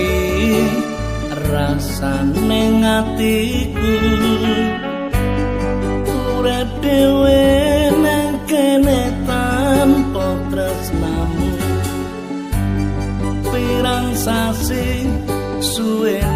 ngerti rasane ngatiku. Ora dewe nang kene tanpa tresnamu. Pirang sasi suwene